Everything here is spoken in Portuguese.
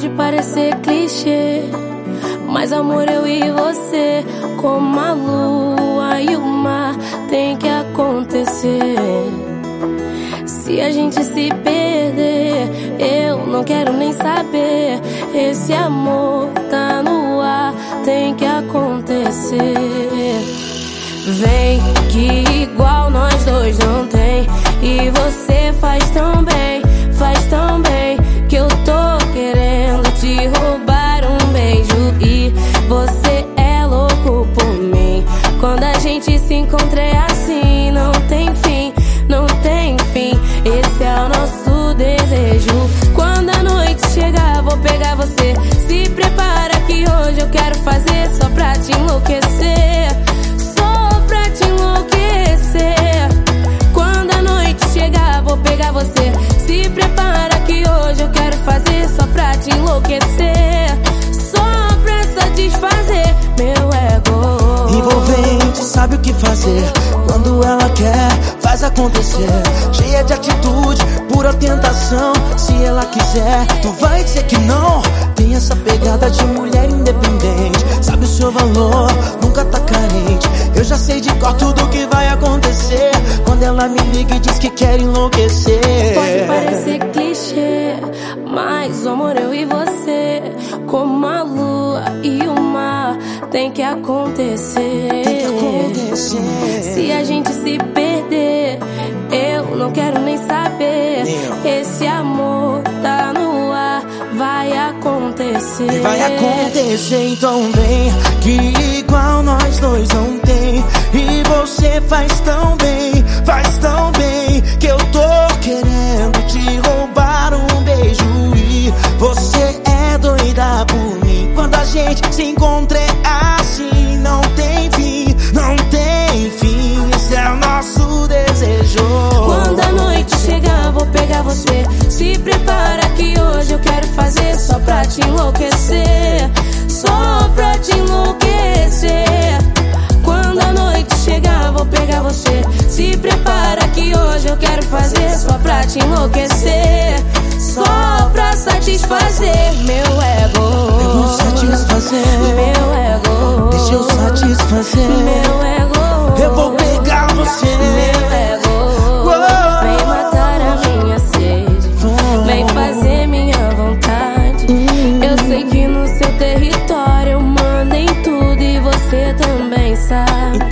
Pode parecer clichê, mas amor, eu e você, como a lua e o mar, tem que acontecer. Se a gente se perder, eu não quero nem saber. Esse amor tá no ar, tem que acontecer. Vem que igual nós dois não tem, e você faz tão bem, faz tão bem que eu tô querendo te roubar um beijo e você é louco por mim. Quando a gente se encontra é assim, não tem fim, não tem fim. Esse é o nosso desejo. Quando a noite chegar, vou pegar você. Se prepara que hoje eu quero fazer te enlouquecer. Só pra te enlouquecer. Quando a noite chegar, vou pegar você. Se prepara que hoje eu quero fazer só pra te enlouquecer. Só pra satisfazer meu ego. Envolvente, sabe o que fazer. Quando ela quer, faz acontecer. Cheia de atitude, pura tentação. Se ela quiser, tu vai dizer que não. Tem essa pegada de mulher independente. Valor, nunca tá carente. Eu já sei de cor tudo que vai acontecer. Quando ela me liga e diz que quer enlouquecer. Pode parecer clichê, mas o amor eu e você, como a lua e o mar, tem que acontecer. Tem que acontecer. Se a gente se perder, eu não quero nem saber. Esse amor tá no vai acontecer. E vai acontecer, então vem Que igual nós dois não tem. E você faz tão bem, faz tão bem Que eu tô querendo te roubar um beijo. E você é doida por mim. Quando a gente se encontra é te enlouquecer. Só pra satisfazer meu ego. Eu vou satisfazer Meu ego. Deixa eu satisfazer Meu ego. Eu vou pegar você Meu ego. Vem matar a minha sede. Vem fazer minha vontade. Eu sei que no seu território eu mando em tudo e você também sabe.